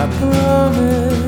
I promise.